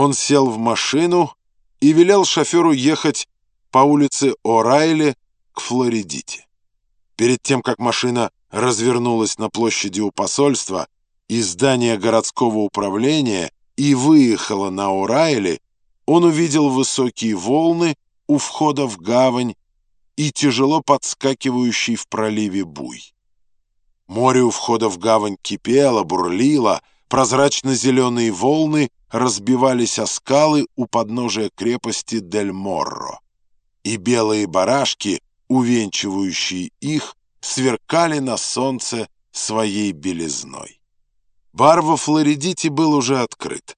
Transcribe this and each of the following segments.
Он сел в машину и велел шоферу ехать по улице О'Райли к Флоридите. Перед тем, как машина развернулась на площади у посольства и здания городского управления и выехала на О'Райли, он увидел высокие волны у входа в гавань и тяжело подскакивающий в проливе буй. Море у входа в гавань кипело, бурлило, прозрачно-зеленые волны разбивались о скалы у подножия крепости Дель Морро, и белые барашки, увенчивающие их, сверкали на солнце своей белизной. Бар во Флоридите был уже открыт.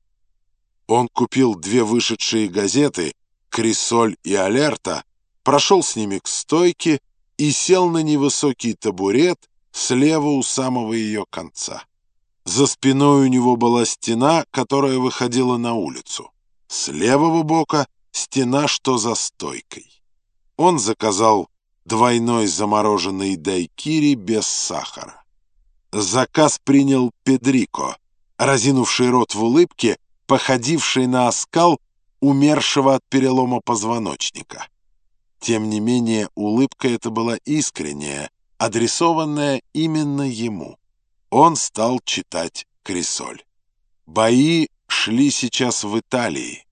Он купил две вышедшие газеты «Крисоль» и «Алерта», прошел с ними к стойке и сел на невысокий табурет слева у самого ее конца. За спиной у него была стена, которая выходила на улицу. С левого бока стена, что за стойкой. Он заказал двойной замороженный дайкири без сахара. Заказ принял Педрико, разинувший рот в улыбке, походивший на оскал умершего от перелома позвоночника. Тем не менее, улыбка эта была искренняя, адресованная именно ему он стал читать Крисоль. Бои шли сейчас в Италии.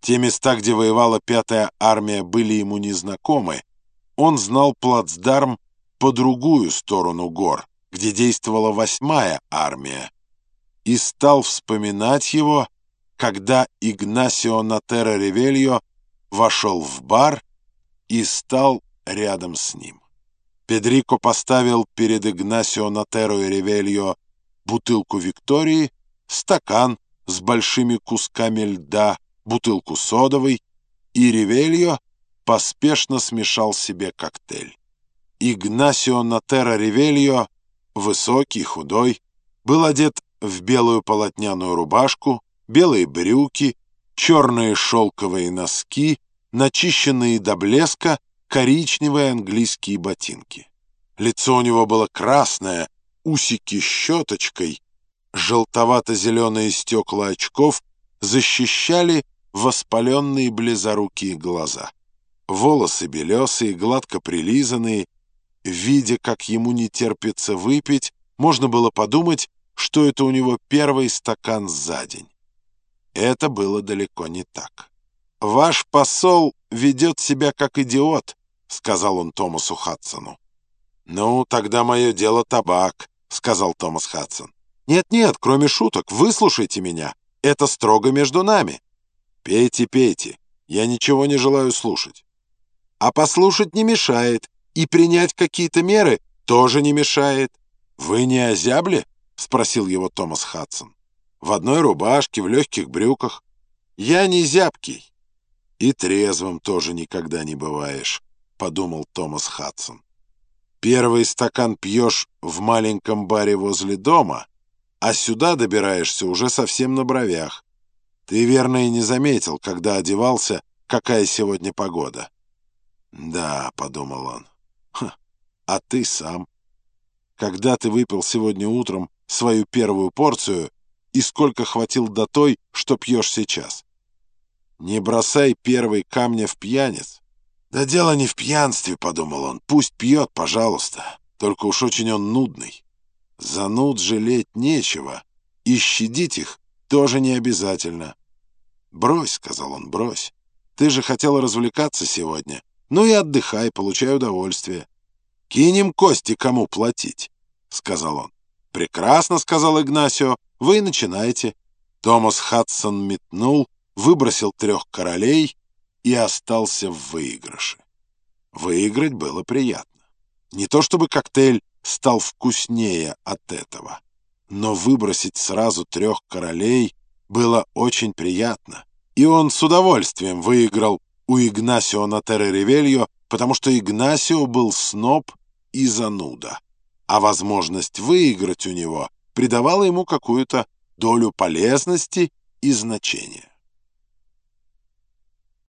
Те места, где воевала пятая армия, были ему незнакомы. Он знал плацдарм по другую сторону гор, где действовала восьмая армия, и стал вспоминать его, когда Игнасио Натерра Ревельо вошел в бар и стал рядом с ним. Педрико поставил перед Игнасио Натеро и Ревельо бутылку Виктории, стакан с большими кусками льда, бутылку содовой, и Ревельо поспешно смешал себе коктейль. Игнасио Натеро Ревельо, высокий, худой, был одет в белую полотняную рубашку, белые брюки, черные шелковые носки, начищенные до блеска, коричневые английские ботинки. Лицо у него было красное, усики щеточкой, желтовато-зеленые стекла очков защищали воспаленные близорукие глаза. Волосы белесые, гладко прилизанные. Видя, как ему не терпится выпить, можно было подумать, что это у него первый стакан за день. Это было далеко не так. «Ваш посол ведет себя как идиот», — сказал он Томасу Хадсону. «Ну, тогда мое дело табак», — сказал Томас Хадсон. «Нет-нет, кроме шуток, выслушайте меня. Это строго между нами». «Пейте, пейте. Я ничего не желаю слушать». «А послушать не мешает, и принять какие-то меры тоже не мешает». «Вы не озябли?» — спросил его Томас Хадсон. «В одной рубашке, в легких брюках. Я не зябкий». «И трезвым тоже никогда не бываешь» подумал Томас Хадсон. Первый стакан пьешь в маленьком баре возле дома, а сюда добираешься уже совсем на бровях. Ты, верно, и не заметил, когда одевался, какая сегодня погода. «Да», — подумал он, — «а ты сам? Когда ты выпил сегодня утром свою первую порцию и сколько хватил до той, что пьешь сейчас? Не бросай первый камня в пьяниц. «Да дело не в пьянстве», — подумал он. «Пусть пьет, пожалуйста. Только уж очень он нудный. Зануд жалеть нечего, и щадить их тоже не обязательно». «Брось», — сказал он, — «брось. Ты же хотел развлекаться сегодня. Ну и отдыхай, получай удовольствие». «Кинем кости, кому платить», — сказал он. «Прекрасно», — сказал Игнасио, — «вы начинайте». Томас Хадсон метнул, выбросил трех королей — и остался в выигрыше. Выиграть было приятно. Не то чтобы коктейль стал вкуснее от этого, но выбросить сразу трех королей было очень приятно. И он с удовольствием выиграл у Игнасио на Терре-Ревельо, потому что Игнасио был сноб и зануда, а возможность выиграть у него придавала ему какую-то долю полезности и значения.